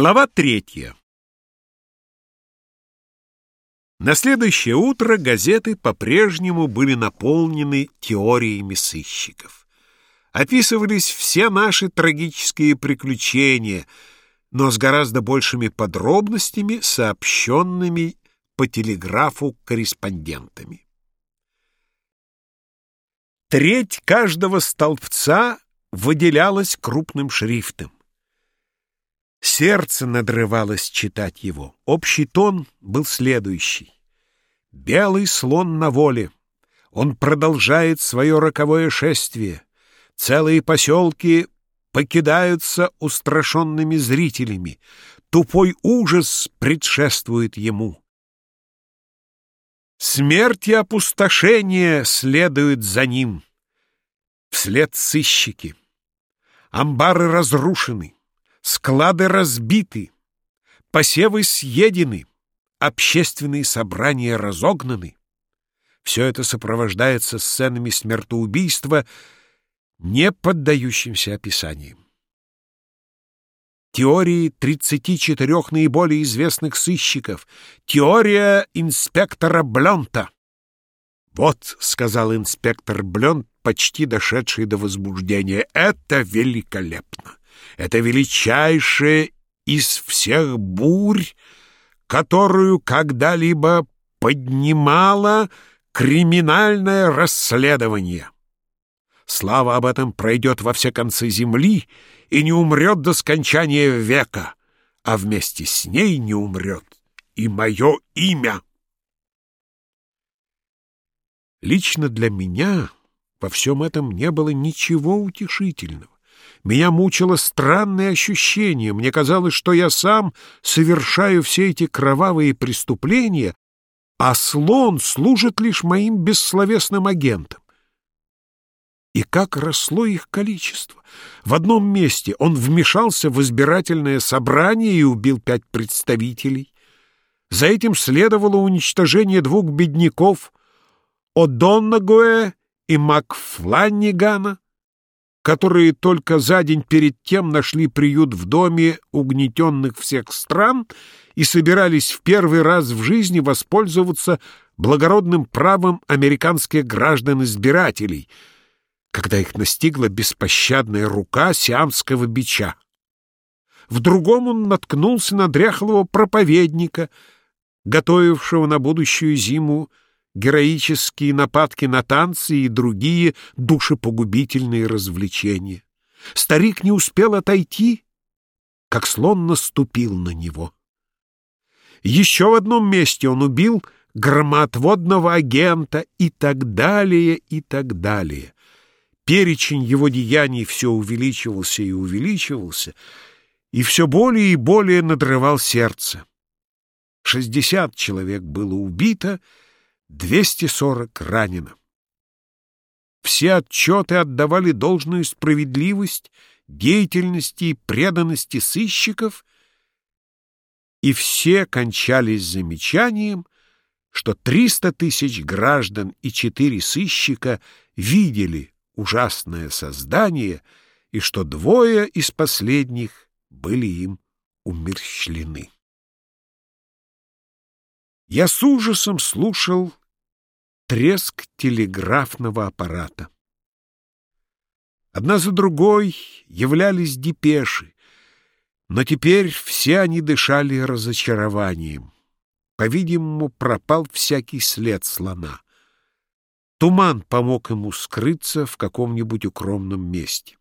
Глава третья. На следующее утро газеты по-прежнему были наполнены теориями сыщиков. Описывались все наши трагические приключения, но с гораздо большими подробностями, сообщенными по телеграфу корреспондентами. Треть каждого столбца выделялась крупным шрифтом. Сердце надрывалось читать его. Общий тон был следующий. Белый слон на воле. Он продолжает свое роковое шествие. Целые поселки покидаются устрашенными зрителями. Тупой ужас предшествует ему. Смерть и опустошение следуют за ним. Вслед сыщики. Амбары разрушены. Склады разбиты, посевы съедены, общественные собрания разогнаны. Все это сопровождается сценами смертоубийства, не поддающимся описаниям. Теории 34 наиболее известных сыщиков. Теория инспектора Блонта. «Вот», — сказал инспектор Блонт, почти дошедший до возбуждения, — «это великолепно. Это величайшая из всех бурь, которую когда-либо поднимало криминальное расследование. Слава об этом пройдет во все концы земли и не умрет до скончания века, а вместе с ней не умрет и мое имя. Лично для меня во всем этом не было ничего утешительного. Меня мучило странное ощущение. Мне казалось, что я сам совершаю все эти кровавые преступления, а слон служит лишь моим бессловесным агентом. И как росло их количество! В одном месте он вмешался в избирательное собрание и убил пять представителей. За этим следовало уничтожение двух бедняков — О'Доннагуэ и Макфланнигана — которые только за день перед тем нашли приют в доме угнетенных всех стран и собирались в первый раз в жизни воспользоваться благородным правом американских граждан-избирателей, когда их настигла беспощадная рука сиамского бича. В другом он наткнулся на дряхлого проповедника, готовившего на будущую зиму героические нападки на танцы и другие душепогубительные развлечения. Старик не успел отойти, как слон наступил на него. Еще в одном месте он убил громоотводного агента и так далее, и так далее. Перечень его деяний все увеличивался и увеличивался, и все более и более надрывал сердце. Шестьдесят человек было убито, 240 ранено. Все отчеты отдавали должную справедливость, деятельности и преданности сыщиков, и все кончались замечанием, что 300 тысяч граждан и четыре сыщика видели ужасное создание и что двое из последних были им умерщвлены. Я с ужасом слушал треск телеграфного аппарата. Одна за другой являлись депеши, но теперь все они дышали разочарованием. По-видимому, пропал всякий след слона. Туман помог ему скрыться в каком-нибудь укромном месте.